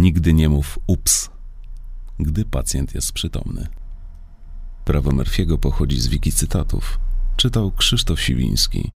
Nigdy nie mów ups, gdy pacjent jest przytomny. Prawo Murphy'ego pochodzi z wiki cytatów. Czytał Krzysztof Siwiński.